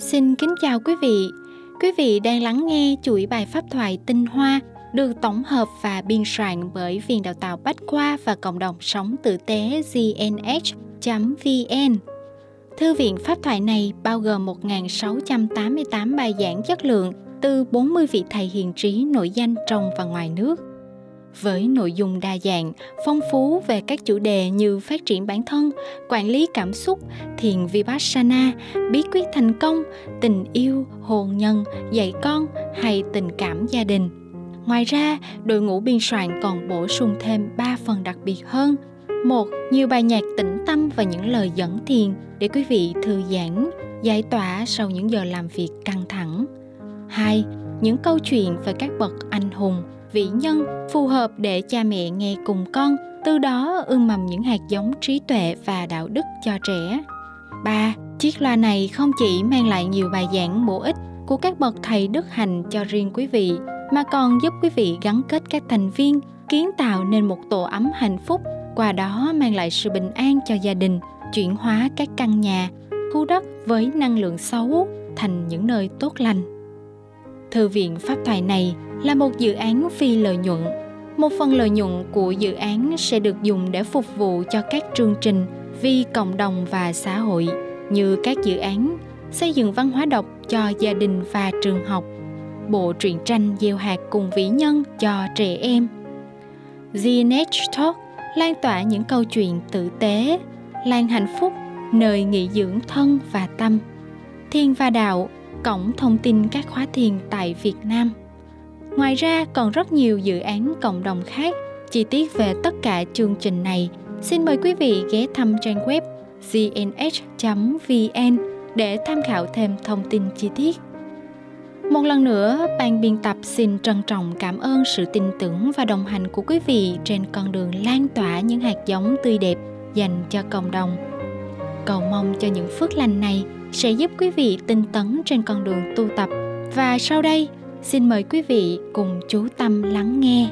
Xin kính chào quý vị. Quý vị đang lắng nghe chuỗi bài pháp thoại tinh hoa được tổng hợp và biên soạn bởi Viện Đào tạo Bách Khoa và Cộng đồng Sống Tử tế gnh.vn. Thư viện pháp thoại này bao gồm 1.688 bài giảng chất lượng từ 40 vị thầy hiền trí nổi danh trong và ngoài nước. Với nội dung đa dạng, phong phú về các chủ đề như phát triển bản thân, quản lý cảm xúc, thiền vipassana, bí quyết thành công, tình yêu, hôn nhân, dạy con hay tình cảm gia đình. Ngoài ra, đội ngũ biên soạn còn bổ sung thêm 3 phần đặc biệt hơn. Một, nhiều bài nhạc tĩnh tâm và những lời dẫn thiền để quý vị thư giãn, giải tỏa sau những giờ làm việc căng thẳng. Hai, những câu chuyện về các bậc anh hùng, vĩ nhân phù hợp để cha mẹ nghe cùng con, từ đó ươm mầm những hạt giống trí tuệ và đạo đức cho trẻ. 3. Chiếc loa này không chỉ mang lại nhiều bài giảng bổ ích của các bậc thầy đức hành cho riêng quý vị, mà còn giúp quý vị gắn kết các thành viên, kiến tạo nên một tổ ấm hạnh phúc, qua đó mang lại sự bình an cho gia đình, chuyển hóa các căn nhà, khu đất với năng lượng xấu thành những nơi tốt lành. Thư viện Pháp thoại này là một dự án phi lợi nhuận. Một phần lợi nhuận của dự án sẽ được dùng để phục vụ cho các chương trình vì cộng đồng và xã hội như các dự án xây dựng văn hóa đọc cho gia đình và trường học, bộ truyện tranh gieo hạt cùng vĩ nhân cho trẻ em. GNH Talk lan tỏa những câu chuyện tử tế, lan hạnh phúc, nơi nghỉ dưỡng thân và tâm. Thiên và đạo, cổng thông tin các khóa thiền tại Việt Nam. Ngoài ra còn rất nhiều dự án cộng đồng khác. Chi tiết về tất cả chương trình này, xin mời quý vị ghé thăm trang web gnh.vn để tham khảo thêm thông tin chi tiết. Một lần nữa, ban biên tập xin trân trọng cảm ơn sự tin tưởng và đồng hành của quý vị trên con đường lan tỏa những hạt giống tươi đẹp dành cho cộng đồng. Cầu mong cho những phước lành này sẽ giúp quý vị tinh tấn trên con đường tu tập. Và sau đây, xin mời quý vị cùng chú tâm lắng nghe.